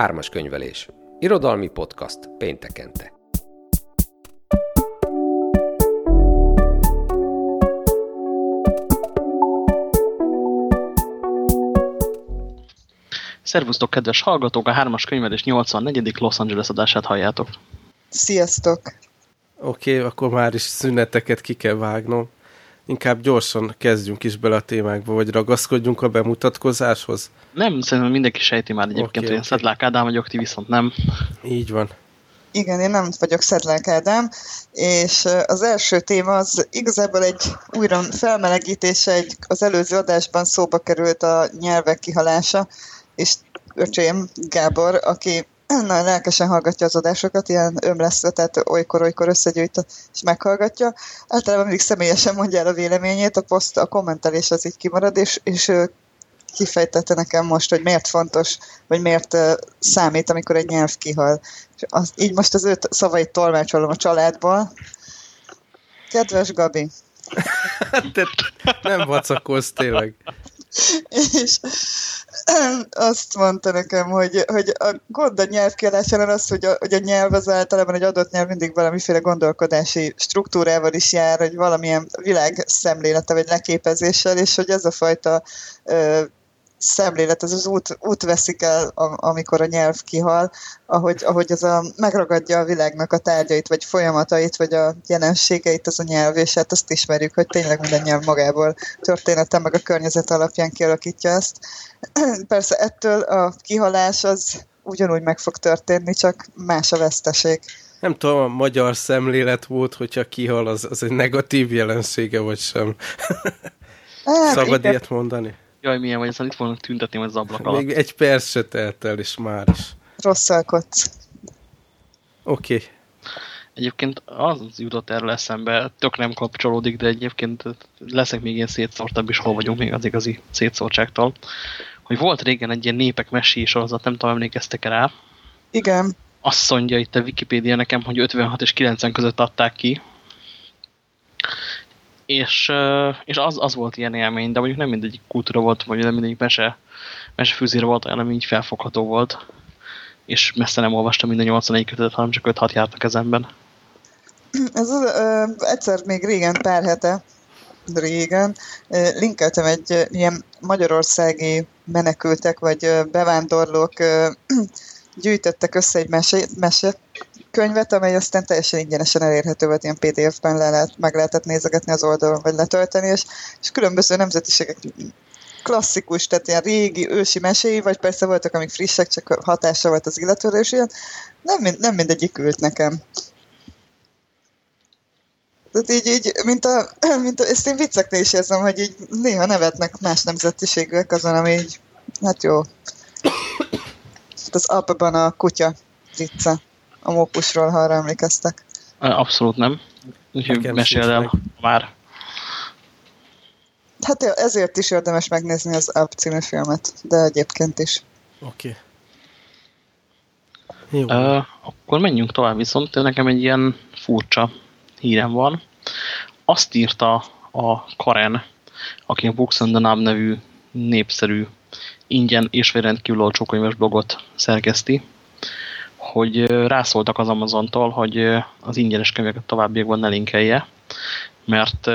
Ármas könyvelés. Irodalmi podcast péntekente. Szervusztok, kedves hallgatók! A 3-as könyvelés 84. Los Angeles adását halljátok. Sziasztok! Oké, okay, akkor már is szüneteket ki kell vágnom. Inkább gyorsan kezdjünk is bele a témákba, vagy ragaszkodjunk a bemutatkozáshoz. Nem, szerintem mindenki sejti már egyébként, okay, hogy okay. Szedlák Ádám vagyok, ti viszont nem. Így van. Igen, én nem vagyok Szedlák Ádám, és az első téma az igazából egy újra felmelegítése, egy, az előző adásban szóba került a nyelvek kihalása, és öcsém Gábor, aki nagyon lelkesen hallgatja az adásokat, ilyen ömleszve, tehát olykor-olykor összegyűjt és meghallgatja. Általában mindig személyesen mondja el a véleményét, a poszt, a kommentelés az így kimarad, és, és kifejtette nekem most, hogy miért fontos, vagy miért uh, számít, amikor egy nyelv kihal. És az, így most az ő szavait tolmácsolom a családból. Kedves Gabi! Te nem vacakolsz tényleg. és azt mondta nekem, hogy, hogy a gond a nyelvkiadásánál az, hogy a, hogy a nyelv az általában egy adott nyelv mindig valamiféle gondolkodási struktúrával is jár, hogy valamilyen világszemlélete vagy leképezéssel, és hogy ez a fajta ö, szemlélet, ez az út, út veszik el, amikor a nyelv kihal, ahogy, ahogy az a, megragadja a világnak a tárgyait, vagy folyamatait, vagy a jelenségeit az a nyelv, és hát azt ismerjük, hogy tényleg minden nyelv magából története, meg a környezet alapján kialakítja ezt. Persze ettől a kihalás az ugyanúgy meg fog történni, csak más a veszteség. Nem tudom, a magyar szemlélet volt, hogyha kihal, az, az egy negatív jelensége, vagy sem. Hát, Szabad ilyet mondani? Jaj, milyen vagy, ezzel itt volna tüntetni az ablak alatt. Még egy perc se telt el, és már is. Rosszalkodsz. Oké. Okay. Egyébként az jutott erről eszembe, tök nem kapcsolódik, de egyébként leszek még ilyen szétszórtabb is, hol vagyunk még az igazi szétszórtságtól, hogy volt régen egy ilyen népek meséi sorozat, nem tudom, emlékeztek -e rá? Igen. Azt mondja itt a Wikipédia nekem, hogy 56 és 90 között adták ki, és, és az, az volt ilyen élmény, de mondjuk nem mindegyik kultúra volt, vagy nem mindegyik mese, mesefűzére volt hanem így felfogható volt. És messze nem olvastam minden 81 kötetet, hanem csak 5-6 járt a kezemben. Ez ö, egyszer még régen, pár hete, régen, linkeltem egy ilyen magyarországi menekültek, vagy bevándorlók ö, gyűjtöttek össze egy mese, mese könyvet, amely aztán teljesen ingyenesen elérhető volt, ilyen PDF-ben le lehet, meg lehetett nézegetni az oldalon, vagy letölteni, és, és különböző nemzetiségek klasszikus, tehát ilyen régi, ősi meséi, vagy persze voltak, amik frissek, csak hatása volt az illetőre, és ilyen nem, nem mindegyik ült nekem. Tehát így, így mint a, mint a, ezt én vicceknél is érzem, hogy így néha nevetnek más nemzetiségűek azon, ami így, hát jó. Az apban a kutya vicce a mókusról, ha arra emlékeztek. Abszolút nem. Úgyhogy meséld el már. Hát ezért is érdemes megnézni az Up című filmet, de egyébként is. Oké. Okay. Uh, akkor menjünk tovább, viszont nekem egy ilyen furcsa hírem van. Azt írta a Karen, aki a Books and the Nub nevű népszerű ingyen és rendkívül olcsó könyves blogot szerkeszti, hogy rászóltak az Amazontól, hogy az ingyenes könyveket továbbiakban ne linkelje, mert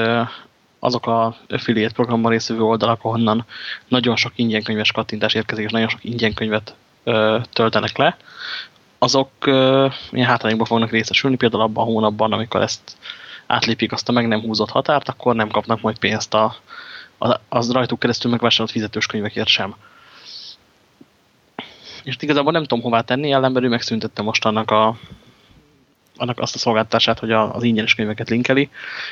azok a affiliate programban részvevő oldalak, ahonnan nagyon sok ingyen könyves kattintás érkezik, és nagyon sok ingyen könyvet töltenek le, azok ilyen hátrányokban fognak részesülni, például abban a hónapban, amikor ezt átlépik azt a meg nem húzott határt, akkor nem kapnak majd pénzt a, a, az rajtuk keresztül megvásárolt fizetős könyvekért sem és igazából nem tudom hová tenni, ellenben ő megszüntette most annak, a, annak azt a szolgáltatását, hogy a, az ingyenes könyveket linkeli.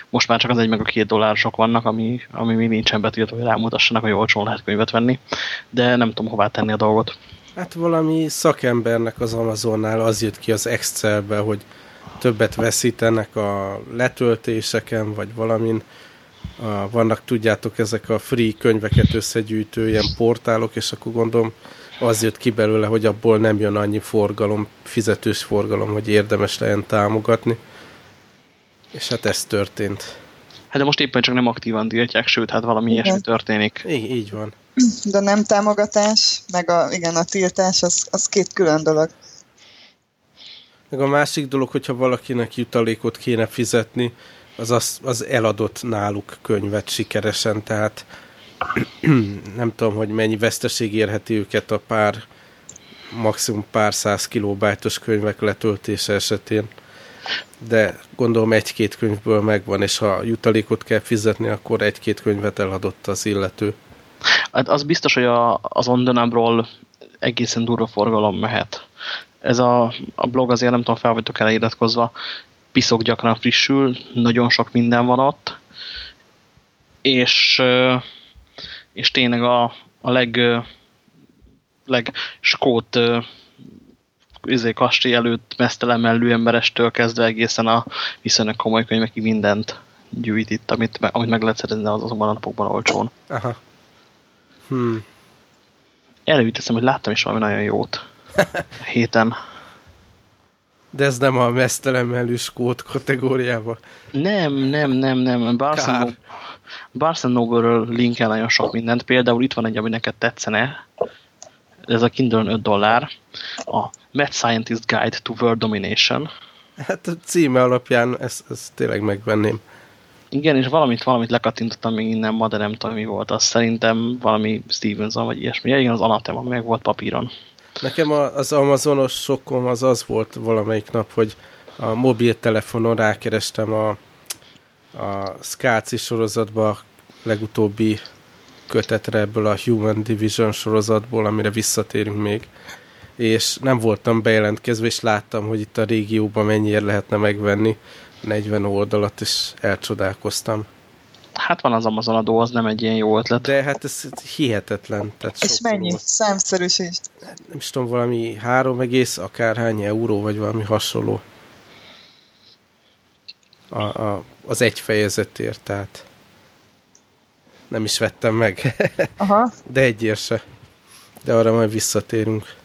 Most már csak az egy meg a két dollárosok vannak, ami, ami még nincsen betiltva, hogy rámutassanak, hogy olcsón lehet könyvet venni, de nem tudom hová tenni a dolgot. Hát valami szakembernek az Amazonnál az jött ki az Excelbe, hogy többet veszítenek a letöltéseken, vagy valamin. Vannak, tudjátok, ezek a free könyveket összegyűjtő ilyen portálok, és akkor gondolom az jött ki belőle, hogy abból nem jön annyi forgalom, fizetős forgalom, hogy érdemes legyen támogatni. És hát ez történt. Hát de most éppen csak nem aktívan tiltják, sőt, hát valami Igen. ilyesmi történik. Így, így van. De nem támogatás, meg a, igen, a tiltás, az, az két külön dolog. Meg a másik dolog, hogyha valakinek jutalékot kéne fizetni, az, az, az eladott náluk könyvet sikeresen, tehát nem tudom, hogy mennyi veszteség érheti őket a pár, maximum pár száz kilóbájtos könyvek letöltése esetén. De gondolom egy-két könyvből megvan, és ha jutalékot kell fizetni, akkor egy-két könyvet eladott az illető. Hát az biztos, hogy a, az Ondenamról egészen durva forgalom mehet. Ez a, a blog azért nem tudom, fel vagytok eleiratkozva, piszok gyakran frissül, nagyon sok minden van ott, és, és tényleg a, a leg, leg skót izé, kastély előtt mesztelemellő emberestől kezdve egészen a viszonylag komoly könyvekig mindent gyűjt itt, amit, amit meg lehet szerezni az azonban a napokban olcsón. Aha. Hmm. Előíteszem, hogy láttam is valami nagyon jót a héten. De ez nem a mesztelen skót kategóriába. Nem, nem, nem, nem. Barnes Noble-ről linkel nagyon sok mindent. Például itt van egy, ami neked tetszene. Ez a Kindle 5 dollár. A Mad Scientist Guide to World Domination. Hát a címe alapján ezt, ezt tényleg megvenném. Igen, és valamit, valamit lekattintottam még innen ma, de nem tudom, mi volt. Az szerintem valami Stevenson, vagy ilyesmi. Ja, igen, az Anathema, meg volt papíron. Nekem az Amazonos sokkom az az volt valamelyik nap, hogy a mobiltelefonon rákerestem a, a Skáci sorozatba legutóbbi kötetre ebből a Human Division sorozatból, amire visszatérünk még, és nem voltam bejelentkezve, és láttam, hogy itt a régióban mennyire lehetne megvenni 40 oldalat, és elcsodálkoztam. Hát van az Amazon adó, az nem egy ilyen jó ötlet. De hát ez hihetetlen. Tehát és mennyi? Volt. Számszerűsít. Nem is tudom, valami három egész akárhány euró, vagy valami hasonló. A, a, az egy fejezetért, tehát nem is vettem meg. Aha. De egyért se. De arra majd visszatérünk.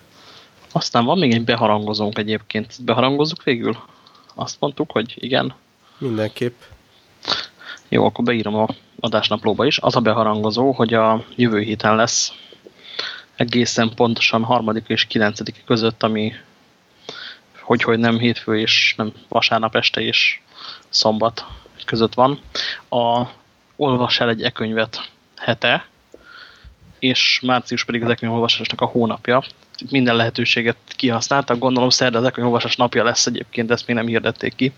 Aztán van még egy beharangozónk egyébként. Beharangozzuk végül? Azt mondtuk, hogy igen. Mindenképp. Jó, akkor beírom a adásnaplóba is. Az a beharangozó, hogy a jövő héten lesz egészen pontosan harmadik és kilencedik között, ami hogy, hogy nem hétfő és nem vasárnap este és szombat között van. A Olvas el egy e-könyvet hete, és március pedig az e-könyvolvasásnak a hónapja. Minden lehetőséget kihasználtak, gondolom szerda az e-könyvolvasás napja lesz egyébként, ezt még nem hirdették ki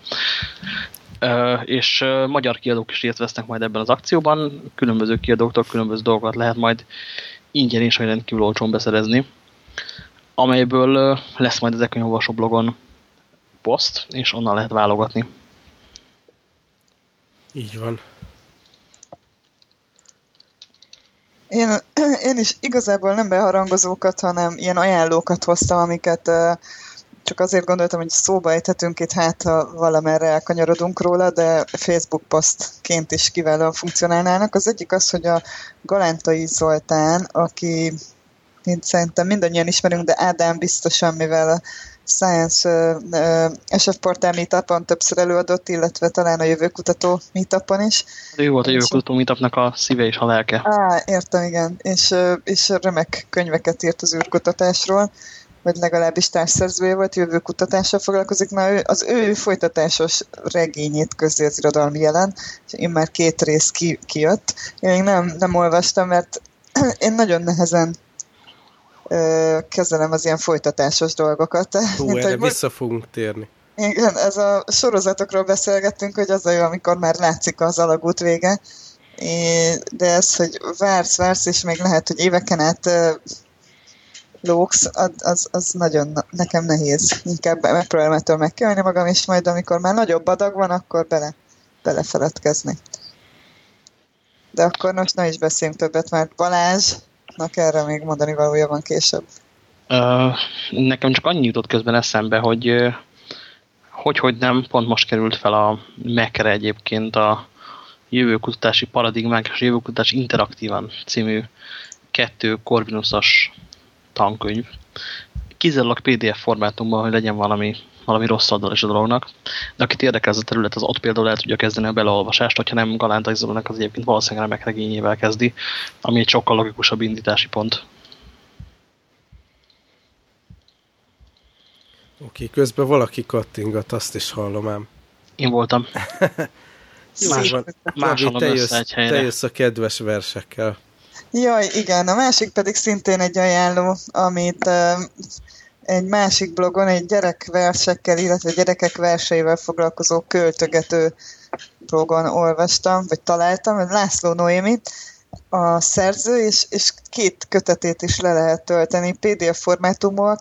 és magyar kiadók is részt vesznek majd ebben az akcióban, különböző kiadóktól különböző dolgokat lehet majd ingyen és rendkívül olcsón beszerezni, amelyből lesz majd az Ekönyolvasó blogon poszt, és onnan lehet válogatni. Így van. Én, én is igazából nem beharangozókat, hanem ilyen ajánlókat hoztam, amiket csak azért gondoltam, hogy szóba ejthetünk itt, hát ha valamerre elkanyarodunk róla, de Facebook posztként is kiválóan funkcionálnának. Az egyik az, hogy a Galántai Zoltán, aki mint szerintem mindannyian ismerünk, de Ádám biztosan, mivel Science SF Portál meetupon többször előadott, illetve talán a jövőkutató meetupon is. Ő volt a jövőkutató meetupnak a szíve és a lelke. Á, értem, igen. És, és remek könyveket írt az űrkutatásról vagy legalábbis társszerzője volt, jövő kutatással foglalkozik, mert ő, az ő folytatásos regényét közé az irodalmi jelen, és én már két rész ki, kijött. Én még nem, nem olvastam, mert én nagyon nehezen kezelem az ilyen folytatásos dolgokat. Hú, Mint, erre vissza fogunk térni. Igen, ez a sorozatokról beszélgettünk, hogy az a jó, amikor már látszik az alagút vége, de ez, hogy vársz, vársz, és még lehet, hogy éveken át lóksz, az, az, nagyon nekem nehéz. Inkább megpróbálom ettől megkelni magam, és majd amikor már nagyobb adag van, akkor bele, belefeledkezni. De akkor most ne is beszéljünk többet, mert Balázsnak erre még mondani valója van később. Uh, nekem csak annyi jutott közben eszembe, hogy hogy, hogy nem, pont most került fel a Mekre egyébként a jövőkutatási paradigmák és jövőkutatás interaktívan című kettő Corvinusos tankönyv. Kizárólag PDF formátumban, hogy legyen valami valami rossz oldal is a dolognak. De akit érdekel ez a terület, az ott például el tudja kezdeni a beleolvasást, hogyha nem Galánta Izolónak az egyébként valószínűleg remek regényével kezdi, ami egy sokkal logikusabb indítási pont. Oké, közben valaki kattingat, azt is hallom ám. Én voltam. Más, van. Gabi, te, jössz, egy helyre. te jössz a kedves versekkel. Jaj, igen, a másik pedig szintén egy ajánló, amit uh, egy másik blogon egy gyerekversekkel, illetve gyerekek verseivel foglalkozó költögető blogon olvastam, vagy találtam, László Noémi, a szerző, és, és két kötetét is le lehet tölteni, PDF formátumok,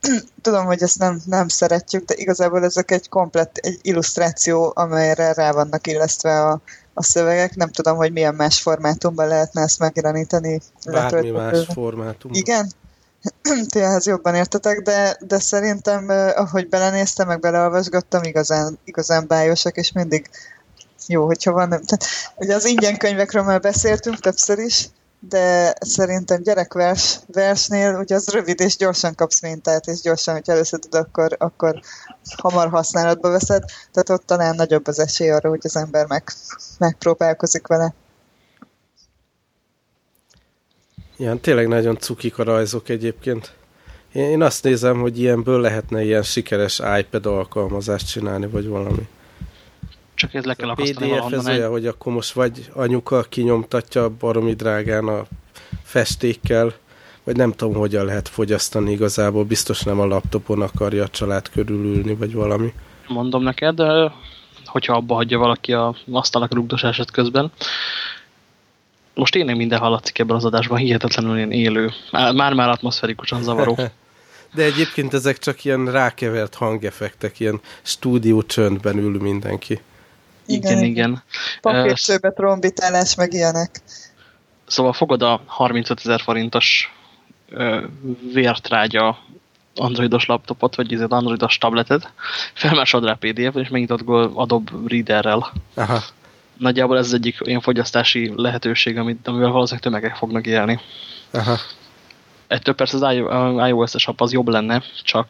tudom, hogy ezt nem, nem szeretjük, de igazából ezek egy komplett egy illusztráció, amelyre rá vannak illesztve a, a szövegek. Nem tudom, hogy milyen más formátumban lehetne ezt megjeleníteni. Bármi más formátum. Igen? Ti ehhez jobban értetek, de, de szerintem, ahogy belenéztem, meg beleolvasgattam, igazán, igazán bájosak, és mindig jó, hogyha van. Tehát, ugye az ingyen könyvekről már beszéltünk többször is, de szerintem gyerekvers versnél ugye az rövid és gyorsan kapsz mintát, és gyorsan, hogy először tud, akkor, akkor hamar használatba veszed, tehát ott talán nagyobb az esély arra, hogy az ember meg, megpróbálkozik vele. Igen, tényleg nagyon cukik a rajzok egyébként. Én, én azt nézem, hogy ilyenből lehetne ilyen sikeres iPad alkalmazást csinálni, vagy valami. Csak ez le kell a PDF ez olyan, hogy akkor most vagy anyuka kinyomtatja baromi drágán a festékkel, vagy nem tudom, hogyan lehet fogyasztani igazából, biztos nem a laptopon akarja a család körülülni, vagy valami. Mondom neked, hogyha abba hagyja valaki a asztalnak rugdosását közben. Most tényleg minden hallatszik ebben az adásban, hihetetlenül ilyen élő. Már-már atmoszferikusan zavaró. De egyébként ezek csak ilyen rákevert hangeffektek, ilyen stúdió csöndben ül mindenki. Igen, igen. Papírcsőbe trombitálás, meg ilyenek. Szóval fogod a 35 ezer forintos vértrágya androidos laptopot, vagy az androidos tabletet, felmásod rá PDF-t, és megnyitod Adobe Readerrel. Aha. Nagyjából ez az egyik olyan fogyasztási lehetőség, amit, amivel valószínűleg tömegek fognak élni. Aha. Ettől persze az iOS-es app az jobb lenne, csak,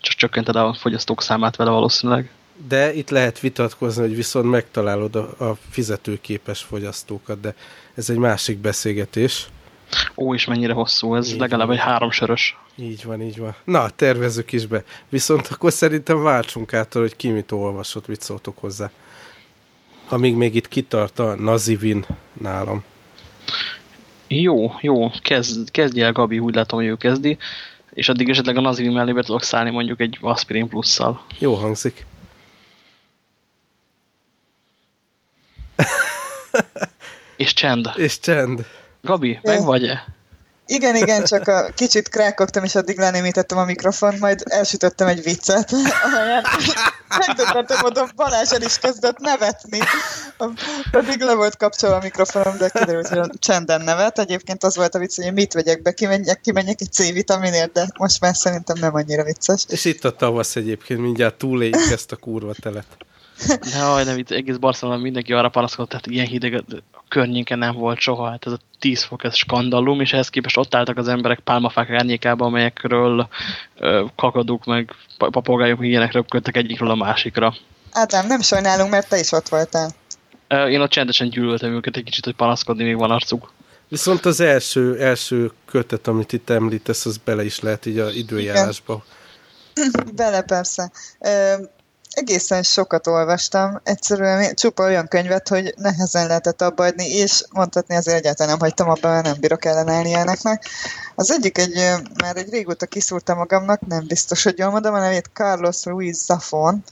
csak csökkented a fogyasztók számát vele valószínűleg. De itt lehet vitatkozni, hogy viszont megtalálod a, a fizetőképes fogyasztókat, de ez egy másik beszélgetés. Ó, és mennyire hosszú, ez így legalább van. egy háromsörös. Így van, így van. Na, tervezzük is be. Viszont akkor szerintem váltsunk át, hogy ki mit olvasott, mit szóltok hozzá. Amíg még itt kitart a Nazivin nálam. Jó, jó, kezd, kezdj el, Gabi, úgy látom, hogy ő kezdi, és addig esetleg a Nazivin mellé be tudok szállni mondjuk egy Aspirin plusszal. Jó hangzik. És csend. És csend. Gabi, meg vagy-e? Igen, igen, csak a kicsit krákogtam, és addig lenémítettem a mikrofont, majd elsütöttem egy viccet, amelyen megdöbbentem módon Balázs el is kezdett nevetni. Pedig le volt kapcsolva a mikrofonom, de kiderült, hogy csenden nevet. Egyébként az volt a vicc, hogy mit vegyek be, kimenjek, kimenjek egy C-vitaminért, de most már szerintem nem annyira vicces. És itt a tavasz egyébként, mindjárt túléljük ezt a kurva telet. Jaj, nem, itt egész Barcelona mindenki arra panaszkodott, tehát ilyen hideg a környéken nem volt soha, hát ez a 10 fok, ez skandalum, és ehhez képest ott álltak az emberek pálmafák árnyékába, amelyekről ö, kakaduk, meg papagályok, ilyenek röpködtek egyikről a másikra. Ádám, nem sajnálunk, mert te is ott voltál. Én ott csendesen gyűlöltem őket egy kicsit, hogy panaszkodni még van arcuk. Viszont az első, első kötet, amit itt említesz, az bele is lehet így a időjárásba. Igen. Bele persze egészen sokat olvastam, egyszerűen csupa olyan könyvet, hogy nehezen lehetett abba és mondhatni azért egyáltalán nem hagytam abba, mert nem bírok ellenállni ilyeneknek. Az egyik egy, már egy régóta kiszúrtam magamnak, nem biztos, hogy jól mondom, a nevét Carlos Ruiz Zafon,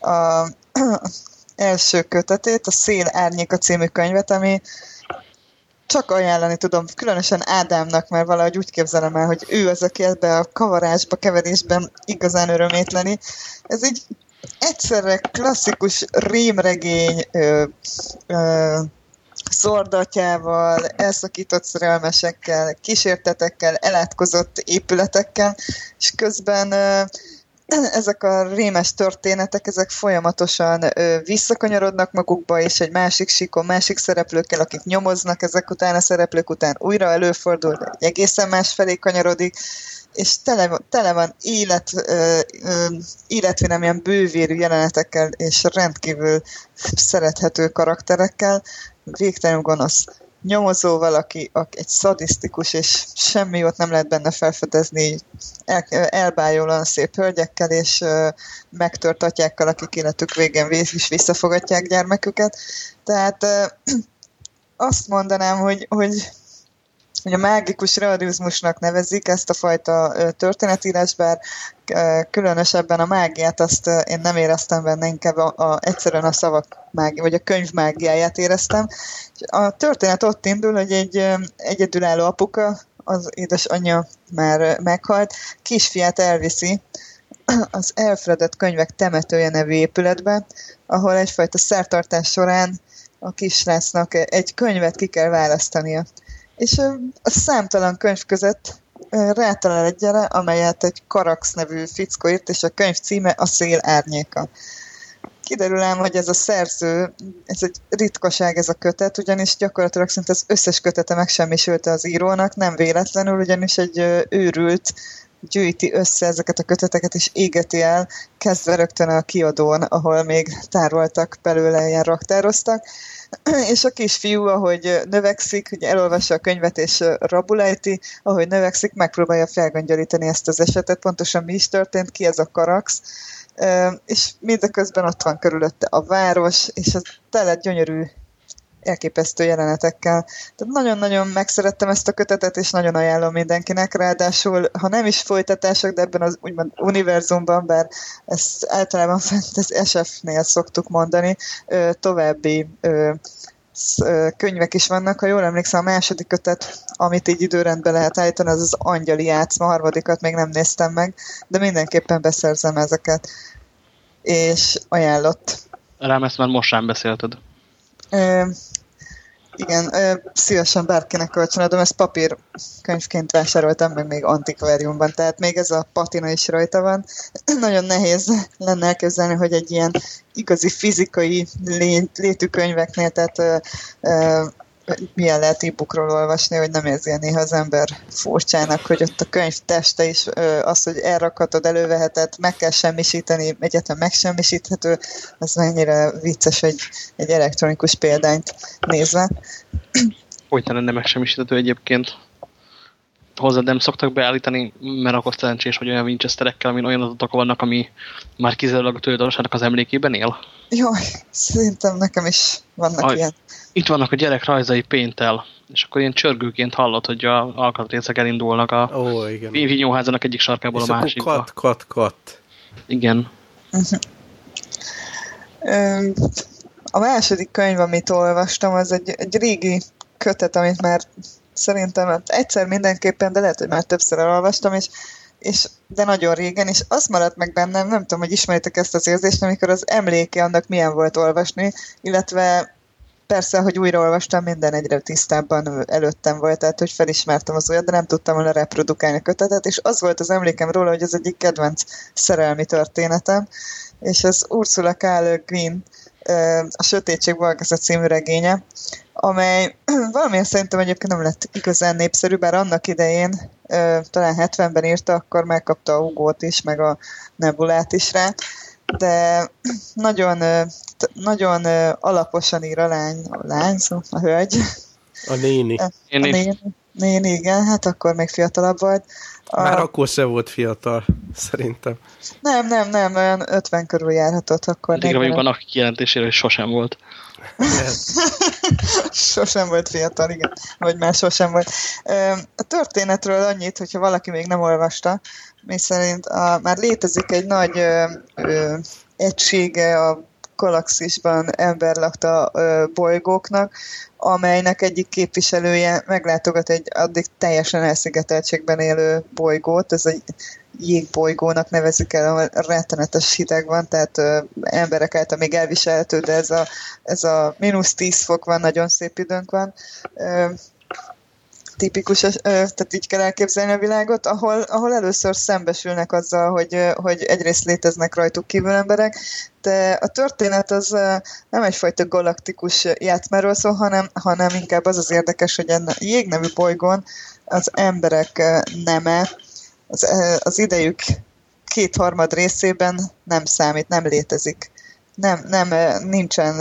a, első kötetét, a Szél Árnyéka című könyvet, ami csak ajánlani tudom, különösen Ádámnak, mert valahogy úgy képzelem el, hogy ő az, aki ebbe a kavarásba, keverésben igazán örömétleni. Ez egy egyszerre klasszikus rémregény ö, ö, szordatjával, elszakított szerelmesekkel, kísértetekkel, elátkozott épületekkel, és közben ö, ezek a rémes történetek, ezek folyamatosan ö, visszakanyarodnak magukba, és egy másik síkon, másik szereplőkkel, akik nyomoznak ezek után, a szereplők után újra előfordul, egy egészen más felé kanyarodik, és tele, tele van élet, ö, ö, életvinem ilyen bővérű jelenetekkel, és rendkívül szerethető karakterekkel, végtelenül gonosz nyomozó valaki, aki egy szadisztikus, és semmi ott nem lehet benne felfedezni, el, elbájolóan szép hölgyekkel, és uh, megtört atyákkal, akik életük végén is visszafogatják gyermeküket. Tehát azt mondanám, hogy, hogy a mágikus realizmusnak nevezik ezt a fajta történetírás, bár különösebben a mágiát azt én nem éreztem benne, inkább a, a, egyszerűen a szavak mági, vagy a könyv mágiáját éreztem. A történet ott indul, hogy egy egyedülálló apuka, az édesanyja már meghalt, kisfiát elviszi az elfredett könyvek temetője nevű épületbe, ahol egyfajta szertartás során a kisrácnak egy könyvet ki kell választania és a számtalan könyv között rátalál egyre, amelyet egy Karax nevű fickó írt, és a könyv címe A szél árnyéka. Kiderül ám, hogy ez a szerző, ez egy ritkaság ez a kötet, ugyanis gyakorlatilag szinte az összes kötete megsemmisülte az írónak, nem véletlenül, ugyanis egy őrült gyűjti össze ezeket a köteteket, és égeti el, kezdve rögtön a kiadón, ahol még tároltak belőle, ilyen raktároztak, és a kisfiú, ahogy növekszik, hogy elolvassa a könyvet és rabulejti, ahogy növekszik, megpróbálja felgöngyölíteni ezt az esetet, pontosan mi is történt, ki ez a karax, és mindeközben ott van körülötte a város, és az tele gyönyörű elképesztő jelenetekkel. Tehát nagyon-nagyon megszerettem ezt a kötetet, és nagyon ajánlom mindenkinek, ráadásul, ha nem is folytatások, de ebben az úgymond univerzumban, bár ezt általában fent az SF-nél szoktuk mondani, további könyvek is vannak, ha jól emlékszem, a második kötet, amit így időrendbe lehet állítani, az az Angyali játszma, a harmadikat még nem néztem meg, de mindenképpen beszerzem ezeket. És ajánlott. Rám ezt már most sem beszélted. Igen, szívesen bárkinek kölcsönadom, ezt papír könyvként vásároltam, meg még antikváriumban, tehát még ez a patina is rajta van. Nagyon nehéz lenne elképzelni, hogy egy ilyen igazi fizikai létű könyveknél, tehát milyen lehet e-bookról olvasni, hogy nem érzi néha az ember furcsának, hogy ott a könyv teste is az, hogy elrakhatod, előveheted, meg kell semmisíteni, egyetlen megsemmisíthető, az mennyire vicces egy, egy elektronikus példányt nézve. Hogy lenne megsemmisíthető egyébként? Hozzá nem szoktak beállítani, mert akkor szerencsés, hogy olyan Winchesterekkel, amin olyan adatok vannak, ami már kizárólag a tulajdonosának az emlékében él? Jaj, szerintem nekem is vannak Aj, ilyen. Itt vannak a gyerek rajzai péntel, és akkor ilyen csörgőként hallod, hogy a alkatrészek elindulnak a Ó, igen. vinyóházának egyik sarkából és a másikba. kat, kat, kat. Igen. A második könyv, amit olvastam, az egy, egy régi kötet, amit már szerintem hát egyszer mindenképpen, de lehet, hogy már többször elolvastam, és, és de nagyon régen, és azt maradt meg bennem, nem tudom, hogy ismeritek ezt az érzést, amikor az emléke annak milyen volt olvasni, illetve persze, hogy újraolvastam, minden egyre tisztábban előttem volt, tehát hogy felismertem az olyat, de nem tudtam volna reprodukálni a kötetet, és az volt az emlékem róla, hogy ez egyik kedvenc szerelmi történetem, és ez Ursula K. Le Guin, a Sötétség Valgaza című regénye, amely valamilyen szerintem egyébként nem lett igazán népszerű, bár annak idején talán 70-ben írta, akkor megkapta a Ugót is, meg a Nebulát is rá, de nagyon, nagyon alaposan ír a lány, a lány, szóval a hölgy. A néni. A néni. Néni, igen, hát akkor még fiatalabb volt. A... Már akkor se volt fiatal, szerintem. Nem, nem, nem, olyan 50 körül járhatott akkor. Addigra mondjuk annak kijelentésére, hogy sosem volt. Sosem volt fiatal, igen. Vagy már sosem volt. A történetről annyit, hogyha valaki még nem olvasta, mi szerint a, már létezik egy nagy ö, ö, egysége a galaxisban emberlakta ö, bolygóknak, amelynek egyik képviselője meglátogat egy addig teljesen elszigeteltségben élő bolygót, ez egy jégbolygónak nevezik el, ahol rettenetes hideg van, tehát ö, emberek által még elviselhető, de ez a, ez a mínusz 10 fok van, nagyon szép időnk van. Ö, tipikus, tehát így kell elképzelni a világot, ahol, ahol először szembesülnek azzal, hogy, hogy egyrészt léteznek rajtuk kívül emberek, de a történet az nem egyfajta galaktikus játszmáról szól, hanem, hanem inkább az az érdekes, hogy a jégnevű bolygón az emberek neme, az, az idejük kétharmad részében nem számít, nem létezik. Nem, nem, nincsen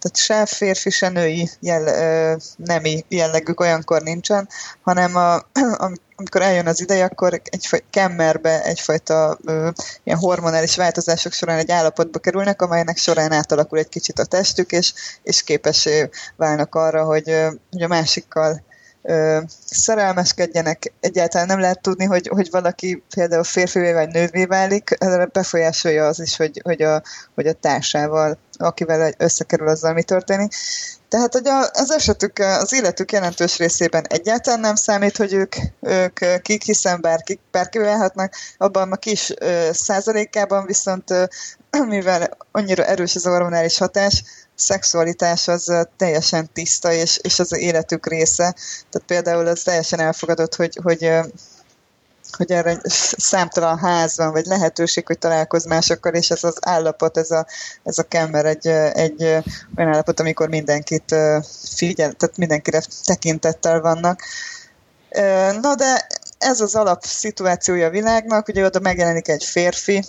tehát se férfi, se női jell, nemi jellegük olyankor nincsen, hanem a, amikor eljön az ideje, akkor egy kemmerbe egyfajta ö, ilyen hormonális változások során egy állapotba kerülnek, amelynek során átalakul egy kicsit a testük, és, és képesé válnak arra, hogy, hogy a másikkal ö, szerelmeskedjenek. Egyáltalán nem lehet tudni, hogy, hogy valaki például férfivé vagy nővé válik, befolyásolja az is, hogy, hogy, a, hogy a társával, akivel összekerül azzal, mi történik. Tehát hogy az esetük, az életük jelentős részében egyáltalán nem számít, hogy ők, ők kik, hiszen bárki, bárki válhatnak, abban a kis ö, százalékában viszont ö, mivel annyira erős az hormonális hatás, szexualitás az teljesen tiszta, és, és az életük része. Tehát például az teljesen elfogadott, hogy, hogy hogy erre számtalan ház van, vagy lehetőség, hogy találkozz másokkal, és ez az állapot, ez a, ez a kemmer egy, egy olyan állapot, amikor mindenkit figyel, tehát mindenkire tekintettel vannak. Na de ez az alapszituációja a világnak, ugye oda megjelenik egy férfi,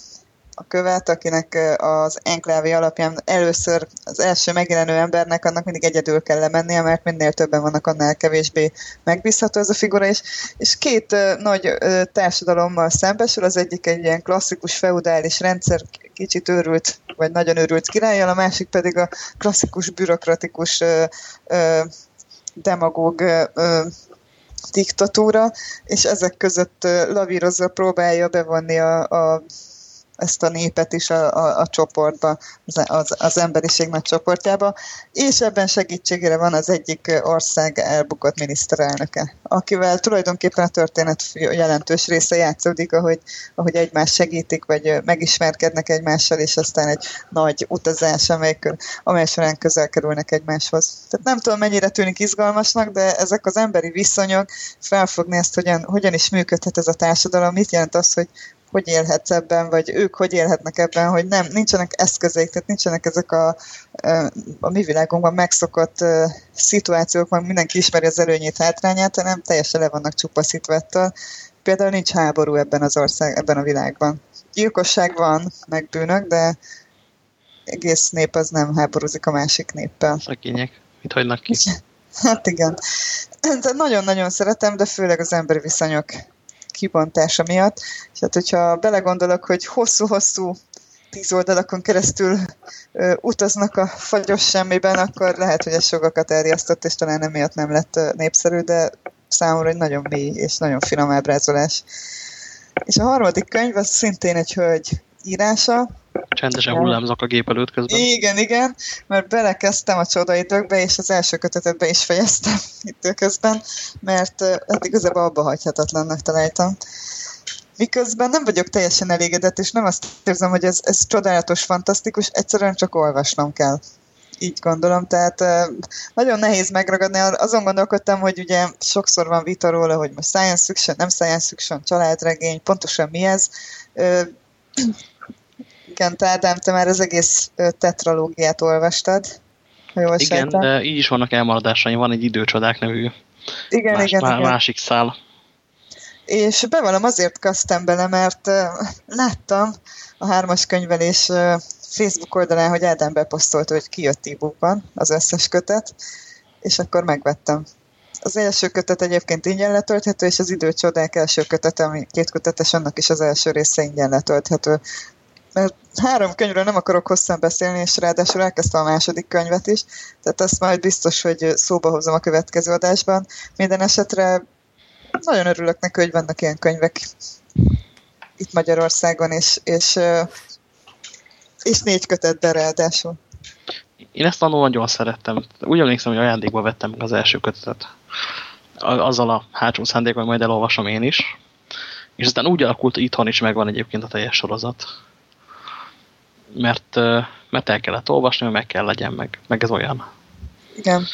a követ, akinek az enklávé alapján először az első megjelenő embernek annak mindig egyedül kell lemennie, mert minél többen vannak, annál kevésbé megbízható ez a figura, és, és két nagy társadalommal szembesül, az egyik egy ilyen klasszikus feudális rendszer, kicsit őrült, vagy nagyon őrült királlyal, a másik pedig a klasszikus bürokratikus demagóg diktatúra, és ezek között lavírozva próbálja bevonni a, a ezt a népet is a, a, a csoportba, az, az, emberiség nagy csoportjába, és ebben segítségére van az egyik ország elbukott miniszterelnöke, akivel tulajdonképpen a történet jelentős része játszódik, ahogy, ahogy egymást segítik, vagy megismerkednek egymással, és aztán egy nagy utazás, amely, amely során közel kerülnek egymáshoz. Tehát nem tudom, mennyire tűnik izgalmasnak, de ezek az emberi viszonyok felfogni ezt, hogyan, hogyan is működhet ez a társadalom, mit jelent az, hogy hogy élhetsz ebben, vagy ők hogy élhetnek ebben, hogy nem, nincsenek eszközeik, tehát nincsenek ezek a, a mi világunkban megszokott szituációk, meg mindenki ismeri az előnyét, hátrányát, hanem teljesen le vannak csupaszítva ettől. Például nincs háború ebben az ország, ebben a világban. Gyilkosság van, meg bűnök, de egész nép az nem háborúzik a másik néppel. Szegények, mit hagynak ki? Hát igen. Nagyon-nagyon szeretem, de főleg az emberi viszonyok kibontása miatt. És hát, hogyha belegondolok, hogy hosszú-hosszú tíz oldalakon keresztül ö, utaznak a fagyos semmiben, akkor lehet, hogy ez sokakat elriasztott, és talán emiatt nem lett népszerű, de számomra egy nagyon mély és nagyon finom ábrázolás. És a harmadik könyv az szintén egy hölgy írása. Csendesen hullámzok a gép előtt közben. Igen, igen, mert belekezdtem a csodaidőkbe, és az első kötetet be is fejeztem időközben, mert hát igazából abba hagyhatatlannak találtam. Miközben nem vagyok teljesen elégedett, és nem azt érzem, hogy ez, ez csodálatos, fantasztikus, egyszerűen csak olvasnom kell így gondolom, tehát nagyon nehéz megragadni. Azon gondolkodtam, hogy ugye sokszor van vita róla, hogy most science fiction, nem science fiction, családregény, pontosan mi ez. Igen, Ádám, te már az egész tetralógiát olvastad, jól Igen, sejtem. de így is vannak elmaradásai, van egy időcsodák nevű igen, más, igen, má, igen. másik szál. És bevallom azért kezdtem bele, mert uh, láttam a hármas könyvelés uh, Facebook oldalán, hogy Ádám beposztolt, hogy kijött e az összes kötet, és akkor megvettem. Az első kötet egyébként ingyen letölthető, és az időcsodák első kötet, ami két kötetes, annak is az első része ingyen letölthető mert három könyvről nem akarok hosszan beszélni, és ráadásul elkezdtem a második könyvet is, tehát azt majd biztos, hogy szóba hozom a következő adásban. Minden esetre nagyon örülök neki, hogy vannak ilyen könyvek itt Magyarországon, és, és, és négy kötetben ráadásul. Én ezt annól nagyon szerettem. Úgy emlékszem, hogy ajándékba vettem az első kötetet. Azzal a hátsó szándékkal majd elolvasom én is. És aztán úgy alakult, hogy itthon is megvan egyébként a teljes sorozat mert, mert el kellett olvasni, meg kell legyen, meg, meg ez olyan. Igen.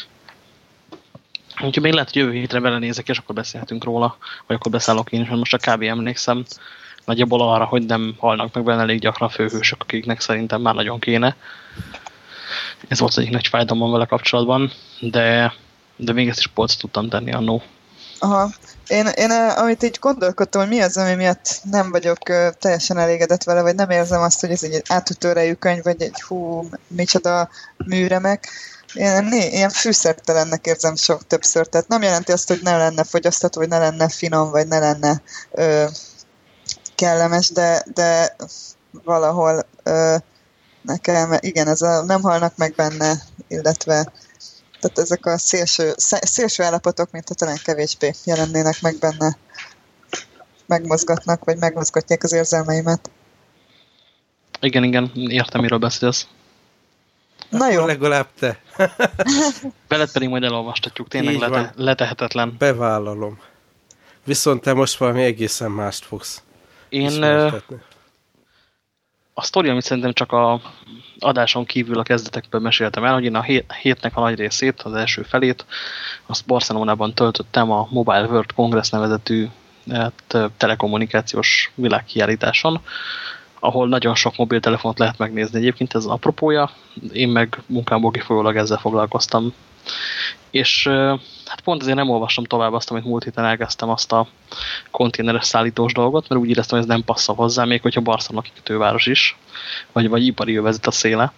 Úgyhogy még lehet, hogy jövő hétre belenézek, és akkor beszélhetünk róla, vagy akkor beszállok én is, mert most a kb. emlékszem nagyjából arra, hogy nem halnak meg benne elég gyakran főhősök, akiknek szerintem már nagyon kéne. Ez volt az egyik nagy fájdalmam vele kapcsolatban, de, de még ezt is polc tudtam tenni annó. Aha. Én, én amit így gondolkodtam, hogy mi az, ami miatt nem vagyok teljesen elégedett vele, vagy nem érzem azt, hogy ez egy átütőrejű könyv, vagy egy hú, micsoda műremek. Én ilyen fűszertelennek érzem sok többször, tehát nem jelenti azt, hogy ne lenne fogyasztató, vagy ne lenne finom, vagy ne lenne ö, kellemes, de, de valahol ö, nekem, igen, ez a nem halnak meg benne, illetve tehát ezek a szélső, szélső állapotok, mint a talán kevésbé jelennének meg benne, megmozgatnak, vagy megmozgatják az érzelmeimet. Igen, igen, értem, miről beszélsz. Na jó. legalább te. Veled pedig majd elolvastatjuk, tényleg lete, letehetetlen. Bevállalom. Viszont te most valami egészen mást fogsz Én a sztori, amit szerintem csak a adáson kívül a kezdetekből meséltem el, hogy én a hétnek a nagy részét, az első felét, azt Barcelonában töltöttem a Mobile World Congress nevezetű hát, telekommunikációs világkiállításon, ahol nagyon sok mobiltelefont lehet megnézni. Egyébként ez apropója, én meg munkámból kifolyólag ezzel foglalkoztam. És hát pont azért nem olvastam tovább azt, amit múlt héten elkezdtem azt a konténeres szállítós dolgot, mert úgy éreztem, hogy ez nem passzol hozzá, még hogyha Barcelona kikötőváros is, vagy, vagy ipari övezet a széle,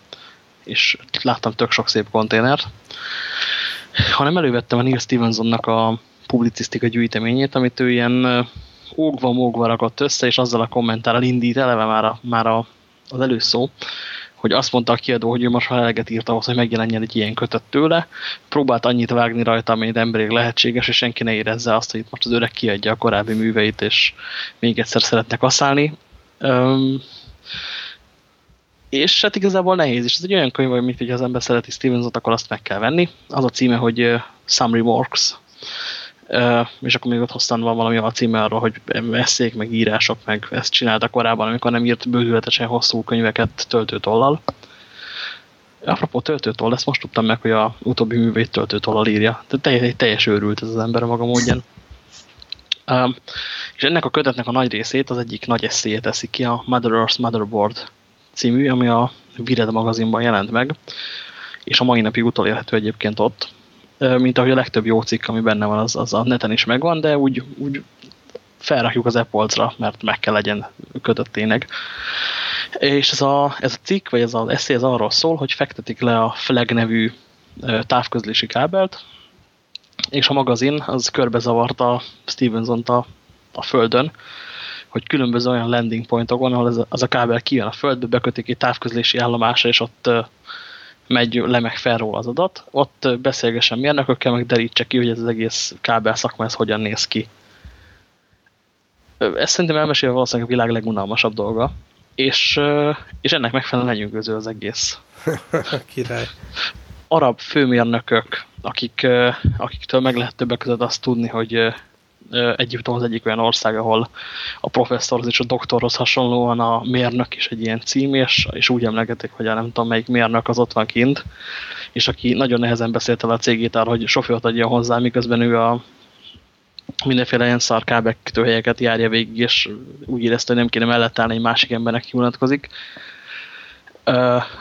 és láttam tök sok szép konténert, hanem elővettem a Neil Stevensonnak a publicisztika gyűjteményét, amit ő ilyen ógva-mógva rakott össze, és azzal a kommentárral indít eleve már, a, már a, az előszó, hogy azt mondta a kiadó, hogy ő most már eleget írt ahhoz, hogy megjelenjen egy ilyen kötet tőle, próbált annyit vágni rajta, amit emberig lehetséges, és senki ne érezze azt, hogy itt most az öreg kiadja a korábbi műveit, és még egyszer szeretne kaszálni. Um, és hát igazából nehéz is. Ez egy olyan könyv, amit hogy az ember szereti Stevensot, akkor azt meg kell venni. Az a címe, hogy Some Remarks, és akkor még ott hoztam van valami a címe arról, hogy eszék, meg írások, meg ezt csinálta korábban, amikor nem írt bődületesen hosszú könyveket töltőtollal. Apropó töltőtoll, ezt most tudtam meg, hogy a utóbbi művét töltőtollal írja. Tehát egy teljes őrült ez az ember maga módján. Um, és ennek a kötetnek a nagy részét az egyik nagy eszéje teszi ki, a Mother Earth Motherboard című, ami a Vired magazinban jelent meg, és a mai napig utolérhető egyébként ott mint ahogy a legtöbb jó cikk, ami benne van, az, az a neten is megvan, de úgy, úgy felrakjuk az Apple-ra, mert meg kell legyen kötött tényleg. És ez a, ez a cikk, vagy ez az eszély ez arról szól, hogy fektetik le a Flag nevű távközlési kábelt, és a magazin az körbezavarta Stevenson-t a, a földön, hogy különböző olyan landing pointokon, ahol ez az a kábel kijön a földbe, bekötik egy távközlési állomásra, és ott megy le meg fel róla az adat, ott beszélgessen mérnökökkel, meg derítse ki, hogy ez az egész kábel szakma, ez hogyan néz ki. Ezt szerintem elmesélve valószínűleg a világ legunalmasabb dolga, és, és ennek megfelelően lenyűgöző az egész. Király. Arab főmérnökök, akik, akiktől meg lehet többek között azt tudni, hogy Egyiptom az egyik olyan ország, ahol a professzorhoz és a doktorhoz hasonlóan a mérnök is egy ilyen cím, és, és úgy emlegetik, hogy a nem tudom melyik mérnök az ott van kint, és aki nagyon nehezen beszélt el a cégét arra, hogy sofőrt adja hozzá, miközben ő a mindenféle ilyen szarkábektőhelyeket járja végig, és úgy érezte, hogy nem kéne mellett állni egy másik embernek vonatkozik.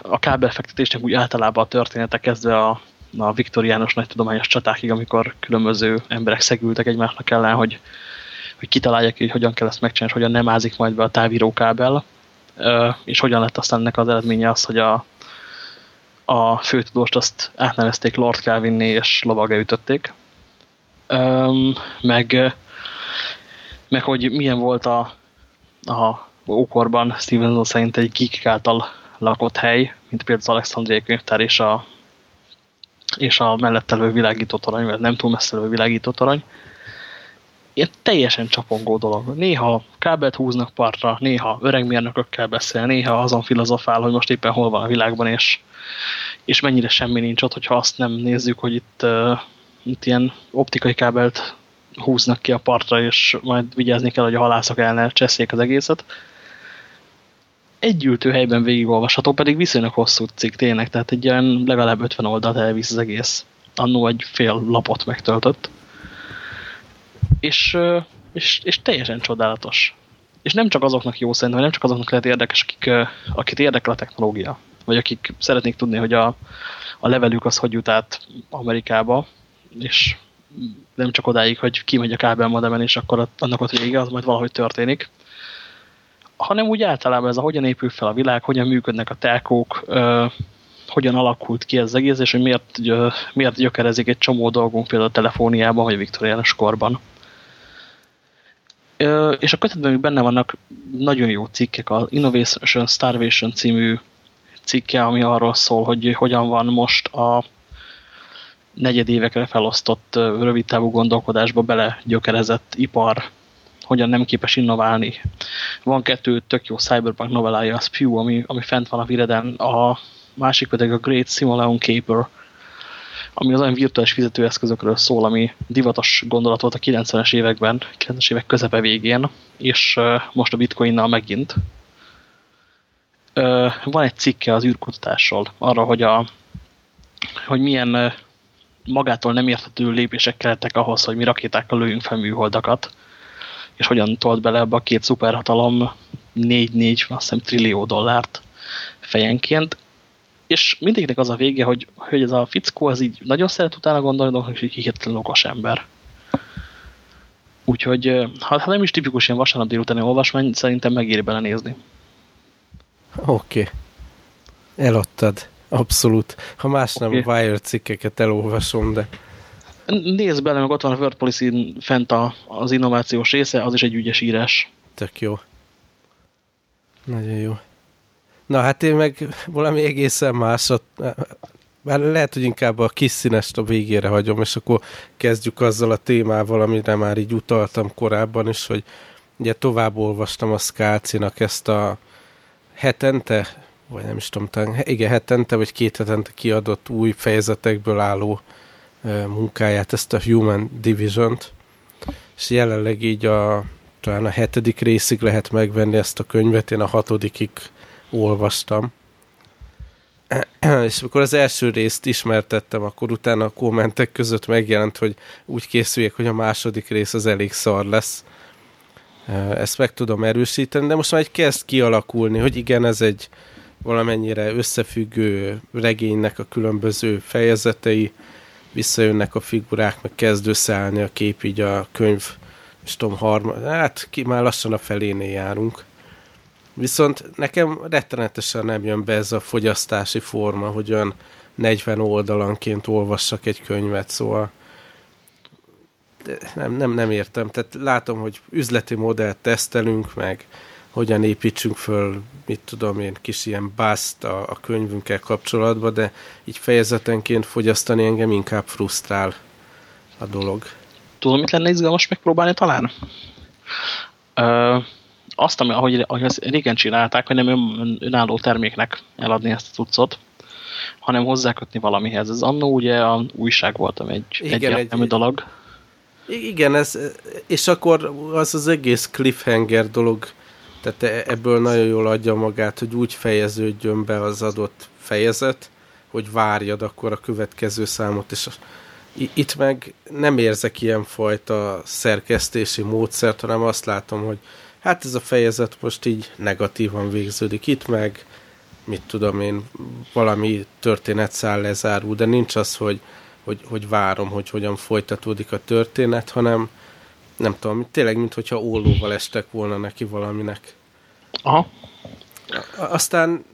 A kábelfektetésnek úgy általában a története kezdve a a viktoriános nagy tudományos csatákig, amikor különböző emberek szegültek egymásnak ellen, hogy, hogy kitalálják, hogy hogyan kell ezt megcsinálni, hogyan nem ázik majd be a távírókábel, és hogyan lett aztán ennek az eredménye az, hogy a, a főtudóst azt átnevezték Lord Calvinné, és lovaga ütötték. Meg, meg hogy milyen volt a, a ókorban Stevenson szerint egy geek által lakott hely, mint például az Alexandriai könyvtár és a és a mellette levő világító torony, mert nem túl messze levő világító torony. Ilyen teljesen csapongó dolog. Néha kábelt húznak partra, néha öreg mérnökökkel beszél, néha azon filozofál, hogy most éppen hol van a világban, és, és mennyire semmi nincs ott, hogyha azt nem nézzük, hogy itt, uh, itt ilyen optikai kábelt húznak ki a partra, és majd vigyázni kell, hogy a halászok el ne cseszék az egészet egy ültő helyben végigolvasható, pedig viszonylag hosszú cikk tényleg, tehát egy olyan legalább 50 oldalt elvisz az egész. annó egy fél lapot megtöltött. És, és, és teljesen csodálatos. És nem csak azoknak jó szerintem, nem csak azoknak lehet érdekes, akik, akit érdekel a technológia. Vagy akik szeretnék tudni, hogy a, a levelük az hogy jut át Amerikába, és nem csak odáig, hogy kimegy a kábelmodemen, és akkor annak ott vége, az majd valahogy történik, hanem úgy általában ez a hogyan épül fel a világ, hogyan működnek a telkók, hogyan alakult ki ez egész, és hogy miért, miért gyökerezik egy csomó dolgunk például a telefóniában, vagy a viktoriánus korban. És a kötetben még benne vannak nagyon jó cikkek, az Innovation Starvation című cikke, ami arról szól, hogy hogyan van most a negyedévekre felosztott rövidtávú gondolkodásba belegyökerezett ipar, hogyan nem képes innoválni. Van kettő tök jó cyberpunk novellája, a Spew, ami, ami fent van a vireden, a másik pedig a Great Simoleon Caper, ami az olyan virtuális fizetőeszközökről szól, ami divatos gondolat volt a 90-es években, 90-es évek közepe végén, és most a bitcoinnal megint. Van egy cikke az űrkutatásról, arra, hogy, a, hogy milyen magától nem érthető lépések kellettek ahhoz, hogy mi rakétákkal lőjünk fel műholdakat, és hogyan tolt bele ebbe a két szuperhatalom 4-4, azt hiszem trillió dollárt fejenként, és mindegyiknek az a vége, hogy, hogy ez a fickó az így nagyon szeret utána gondolni, és így hihetetlen okos ember. Úgyhogy, ha, ha nem is tipikus ilyen vasárnap délutáni olvasmány, szerintem megéri belenézni. Oké. Okay. Eladtad. Abszolút. Ha más nem, okay. a Wire cikkeket elolvasom, de... Nézd bele, meg ott van a Word Policy fent a, az innovációs része, az is egy ügyes írás. Tök jó. Nagyon jó. Na hát én meg valami egészen másat, már lehet, hogy inkább a kis színest a végére hagyom, és akkor kezdjük azzal a témával, amire már így utaltam korábban is, hogy ugye tovább olvastam a Skácinak ezt a hetente, vagy nem is tudom, talán, igen, hetente vagy két hetente kiadott új fejezetekből álló munkáját, ezt a Human Division-t, és jelenleg így a talán a hetedik részig lehet megvenni ezt a könyvet, én a hatodikig olvastam. És amikor az első részt ismertettem, akkor utána a kommentek között megjelent, hogy úgy készüljek, hogy a második rész az elég szar lesz. Ezt meg tudom erősíteni, de most már egy kezd kialakulni, hogy igen, ez egy valamennyire összefüggő regénynek a különböző fejezetei, visszajönnek a figurák, meg kezd összeállni a kép, így a könyv, és tudom, harmad, hát ki már lassan a felénél járunk. Viszont nekem rettenetesen nem jön be ez a fogyasztási forma, hogy olyan 40 oldalanként olvassak egy könyvet, szóval nem, nem, nem értem. Tehát látom, hogy üzleti modellt tesztelünk, meg hogyan építsünk föl, mit tudom én, kis ilyen bászt a, a könyvünkkel kapcsolatban, de így fejezetenként fogyasztani engem inkább frusztrál a dolog. Tudom, mit lenne izgalmas megpróbálni talán? Ö, azt, ami, ahogy, ahogy azt régen csinálták, hogy nem ön, önálló terméknek eladni ezt a cuccot, hanem hozzákötni valamihez. Ez annó ugye a újság volt, ami egy egyértelmű egy, dolog. Igen, ez, és akkor az az egész cliffhanger dolog, tehát e, ebből nagyon jól adja magát, hogy úgy fejeződjön be az adott fejezet, hogy várjad akkor a következő számot, és itt meg nem érzek ilyen fajta szerkesztési módszert, hanem azt látom, hogy hát ez a fejezet most így negatívan végződik itt, meg mit tudom én, valami történetszál lezárul, de nincs az, hogy, hogy, hogy várom, hogy hogyan folytatódik a történet, hanem nem tudom, tényleg, mintha ólóval estek volna neki valaminek. Aha. Aztán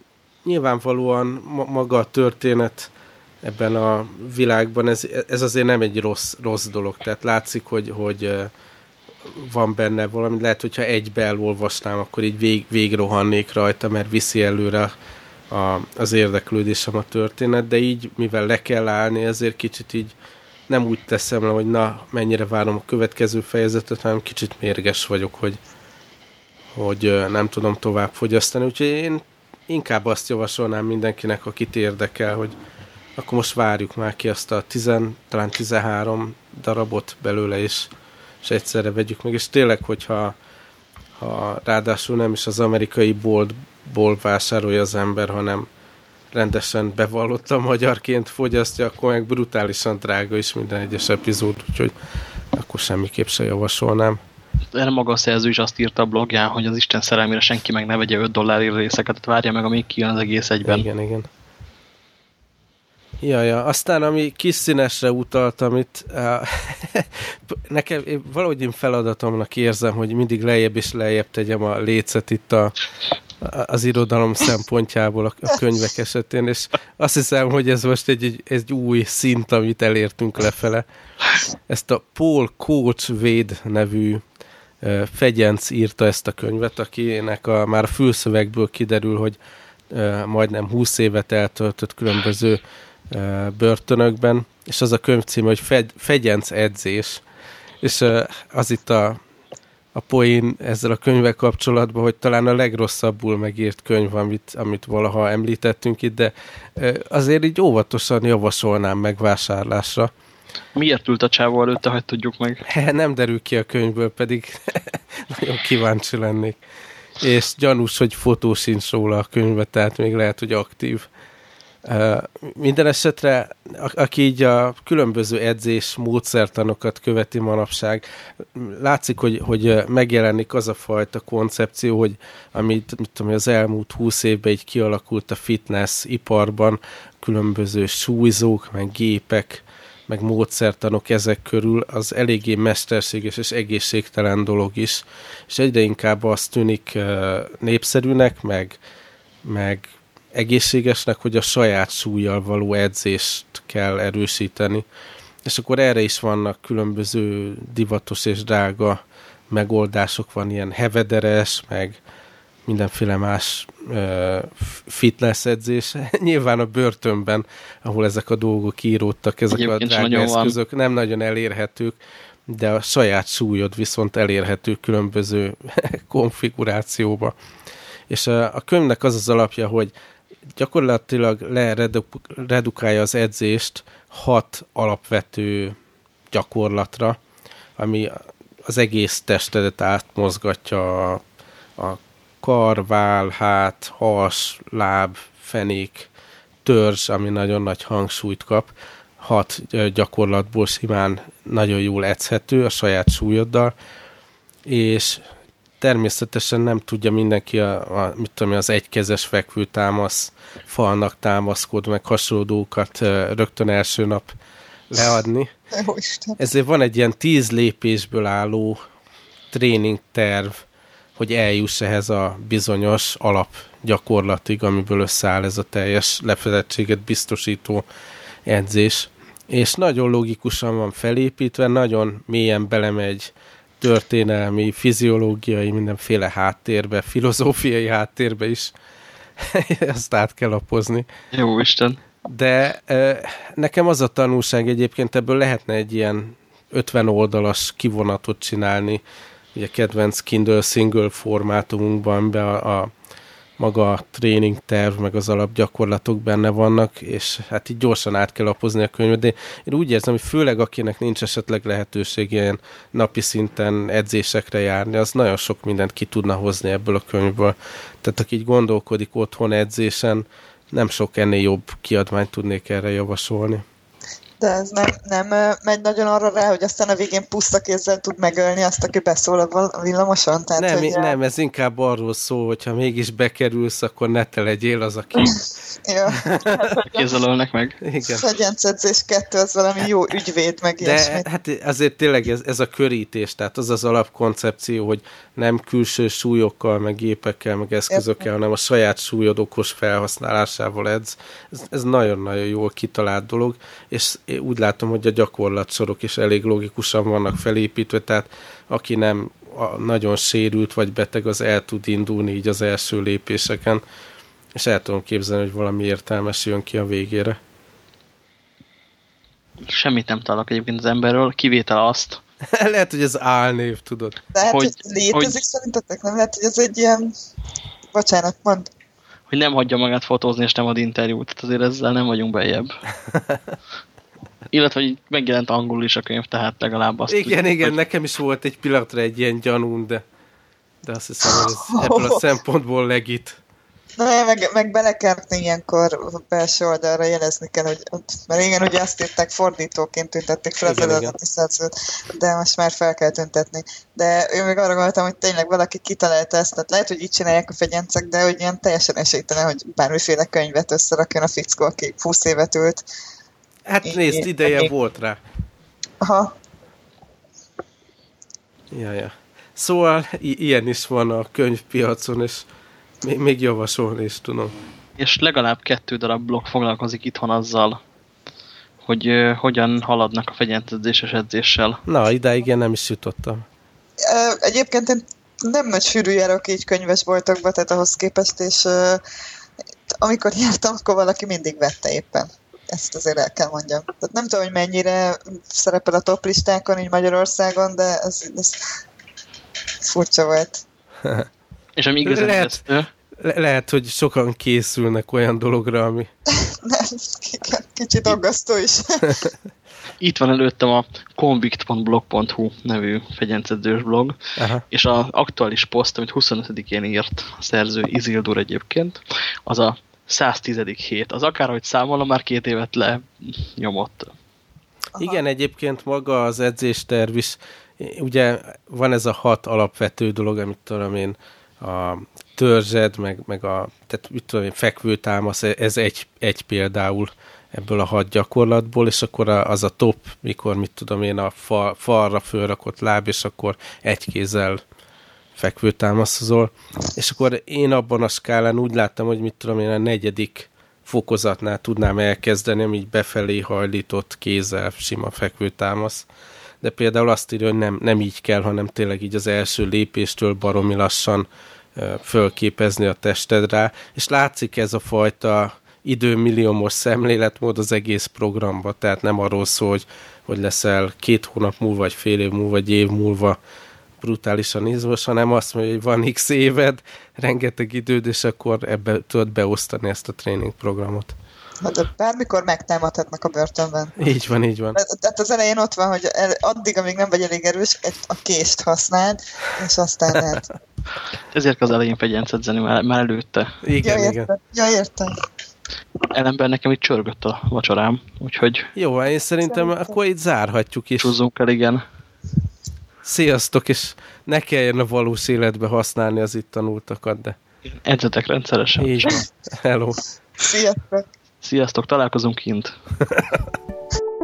nyilvánvalóan maga a történet ebben a világban, ez, ez azért nem egy rossz, rossz dolog. Tehát látszik, hogy, hogy van benne valami, lehet, hogyha egybe elolvasnám, akkor így vég, végrohannék rajta, mert viszi előre a, az érdeklődésem a történet, de így, mivel le kell állni, ezért kicsit így nem úgy teszem le, hogy na, mennyire várom a következő fejezetet, hanem kicsit mérges vagyok, hogy, hogy nem tudom tovább fogyasztani, úgyhogy én inkább azt javasolnám mindenkinek, akit érdekel, hogy akkor most várjuk már ki azt a 10, talán 13 darabot belőle, és és egyszerre vegyük meg, és tényleg, hogyha ha ráadásul nem is az amerikai boltból vásárolja az ember, hanem rendesen bevallottan magyarként fogyasztja, akkor meg brutálisan drága is minden egyes epizód, úgyhogy akkor semmiképp se javasolnám. Erre maga a szerző is azt írta a blogján, hogy az Isten szerelmére senki meg ne vegye 5 dollárért részeket, várja meg, amíg kijön az egész egyben. Igen, igen. Ja, ja. Aztán, ami kis színesre utaltam itt, nekem én, valahogy én feladatomnak érzem, hogy mindig lejjebb és lejjebb tegyem a lécet itt a, az irodalom szempontjából a, könyvek esetén, és azt hiszem, hogy ez most egy, egy, egy új szint, amit elértünk lefele. Ezt a Paul Coach Wade nevű fegyenc írta ezt a könyvet, akinek a, már a fülszövegből kiderül, hogy majdnem 20 évet eltöltött különböző börtönökben, és az a könyv címe, hogy Fegy, Fegyenc edzés, és az itt a a poén ezzel a könyvvel kapcsolatban, hogy talán a legrosszabbul megírt könyv, amit, amit valaha említettünk itt, de azért így óvatosan javasolnám megvásárlásra. Miért ült a csávó előtte, hogy tudjuk meg? Nem derül ki a könyvből, pedig nagyon kíváncsi lennék. És gyanús, hogy fotó sincs róla a könyve, tehát még lehet, hogy aktív. Minden esetre, aki így a különböző edzés módszertanokat követi manapság, látszik, hogy, hogy megjelenik az a fajta koncepció, hogy amit mit tudom, az elmúlt húsz évben így kialakult a fitness iparban, különböző súlyzók, meg gépek, meg módszertanok ezek körül, az eléggé mesterséges és egészségtelen dolog is, és egyre inkább azt tűnik népszerűnek, meg, meg egészségesnek, hogy a saját súlyjal való edzést kell erősíteni. És akkor erre is vannak különböző divatos és drága megoldások, van ilyen hevederes, meg mindenféle más uh, fitness edzés. Nyilván a börtönben, ahol ezek a dolgok íródtak, ezek Egyébként a drága eszközök van. nem nagyon elérhetők, de a saját súlyod viszont elérhető különböző konfigurációba. És a, a könyvnek az az alapja, hogy gyakorlatilag leredukálja az edzést hat alapvető gyakorlatra, ami az egész testedet átmozgatja a, a kar, vál, hát, has, láb, fenék, törzs, ami nagyon nagy hangsúlyt kap. Hat gyakorlatból simán nagyon jól edzhető a saját súlyoddal, és természetesen nem tudja mindenki a, a mit tudom, az egykezes fekvő támasz falnak támaszkod, meg hasonlókat rögtön első nap leadni. Ezért van egy ilyen tíz lépésből álló tréning terv, hogy eljuss ehhez a bizonyos alapgyakorlatig, amiből összeáll ez a teljes lefedettséget biztosító edzés. És nagyon logikusan van felépítve, nagyon mélyen belemegy történelmi, fiziológiai, mindenféle háttérbe, filozófiai háttérbe is azt át kell lapozni. Jó Isten. De nekem az a tanulság egyébként, ebből lehetne egy ilyen 50 oldalas kivonatot csinálni, ugye kedvenc Kindle single formátumunkban be a, a maga a tréning terv, meg az alapgyakorlatok benne vannak, és hát így gyorsan át kell lapozni a könyvet, de én úgy érzem, hogy főleg akinek nincs esetleg lehetőség ilyen napi szinten edzésekre járni, az nagyon sok mindent ki tudna hozni ebből a könyvből. Tehát aki így gondolkodik otthon edzésen, nem sok ennél jobb kiadványt tudnék erre javasolni. De ez nem, nem megy nagyon arra rá, hogy aztán a végén puszta kézzel tud megölni azt, aki beszól a villamoson? Tehát, nem, hogy nem, ez inkább arról szól, hogy ha mégis bekerülsz, akkor ne te legyél az, aki... ja. Kézzel meg. Igen. Fegyencedzés kettő, az valami jó ügyvéd, meg De ilyesmi. hát azért tényleg ez, ez a körítés, tehát az az alapkoncepció, hogy nem külső súlyokkal, meg gépekkel, meg eszközökkel, hanem a saját súlyod okos felhasználásával edz. Ez nagyon-nagyon jól kitalált dolog, és úgy látom, hogy a gyakorlatsorok is elég logikusan vannak felépítve, tehát aki nem a nagyon sérült vagy beteg, az el tud indulni így az első lépéseken, és el tudom képzelni, hogy valami értelmes jön ki a végére. Semmit nem találok egyébként az emberről, kivétel azt. lehet, hogy ez álnév, tudod. De hát, hogy, hogy létezik hogy... szerintetek? Nem lehet, hogy ez egy ilyen... Bocsánat, mond hogy nem hagyja magát fotózni, és nem ad interjút. Tehát azért ezzel nem vagyunk bejebb. Illetve, hogy megjelent angolul is a könyv, tehát legalább azt... Igen, tud, igen, hogy... nekem is volt egy pillanatra egy ilyen gyanún, de, de azt hiszem, hogy ez ebből a szempontból legit. Na, meg, meg bele kell ilyenkor belső oldalra jelezni kell, hogy mert igen, ugye azt írták, fordítóként tüntették fel az eredeti szerzőt, de most már fel kell tüntetni. De én még arra gondoltam, hogy tényleg valaki kitalálta ezt, tehát lehet, hogy így csinálják a fegyencek, de hogy ilyen teljesen esélytelen, hogy bármiféle könyvet összerakjon a fickó, aki 20 évet ült. Hát nézd, ideje én... volt rá. Aha. Ja, ja. Szóval ilyen is van a könyvpiacon, és még, még javasolni is tudom. És legalább kettő darab blog foglalkozik itthon azzal, hogy uh, hogyan haladnak a fegyentezéses edzéssel. Na, idáig én nem is jutottam. Egyébként én nem nagy sűrű járok így könyvesboltokba, tehát ahhoz képest, és uh, amikor jártam, akkor valaki mindig vette éppen. Ezt azért el kell mondjam. Tehát nem tudom, hogy mennyire szerepel a top listákon így Magyarországon, de ez, ez furcsa volt. És ami igazán lehet, le lehet, hogy sokan készülnek olyan dologra, ami... Nem, kicsit aggasztó is. Itt van előttem a convict.blog.hu nevű fegyencedzős blog, Aha. és az aktuális poszt, amit 25-én írt a szerző Izildur egyébként, az a 110. hét. Az akárhogy számolom, már két évet le nyomott. Aha. Igen, egyébként maga az edzésterv is, ugye van ez a hat alapvető dolog, amit tudom én, a törzsed, meg, meg a tehát, mit tudom én, fekvőtámasz, ez egy, egy például ebből a hat gyakorlatból, és akkor az a top, mikor, mit tudom én, a fal, falra fölrakott láb, és akkor egy kézzel fekvőtámaszozol. És akkor én abban a skálán úgy láttam, hogy mit tudom én, a negyedik fokozatnál tudnám elkezdeni, ami így befelé hajlított kézzel sima fekvőtámasz. De például azt írja, hogy nem, nem így kell, hanem tényleg így az első lépéstől baromi lassan fölképezni a testedre, és látszik ez a fajta időmilliómos szemléletmód az egész programba, tehát nem arról szól, hogy, hogy leszel két hónap múlva, vagy fél év múlva, vagy év múlva brutálisan izmos, hanem azt mondja, hogy van x éved, rengeteg időd, és akkor ebbe tudod beosztani ezt a tréningprogramot. De bármikor megtámadhatnak a börtönben. Így van, így van. Tehát az elején ott van, hogy addig, amíg nem vagy elég erős, a kést használd, és aztán lehet. Ezért az elején fegyenc edzeni már, már előtte. Igen, ja, igen. Ja, értem. Ellenben nekem itt csörgött a vacsorám, úgyhogy... Jó, én szerintem, szerintem. akkor itt zárhatjuk is. Csúzzunk el, igen. Sziasztok, és ne kelljen a valós életbe használni az itt tanultakat, de... Edzetek rendszeresen. Így van. Hello. Sziasztok. Sziasztok, találkozunk kint.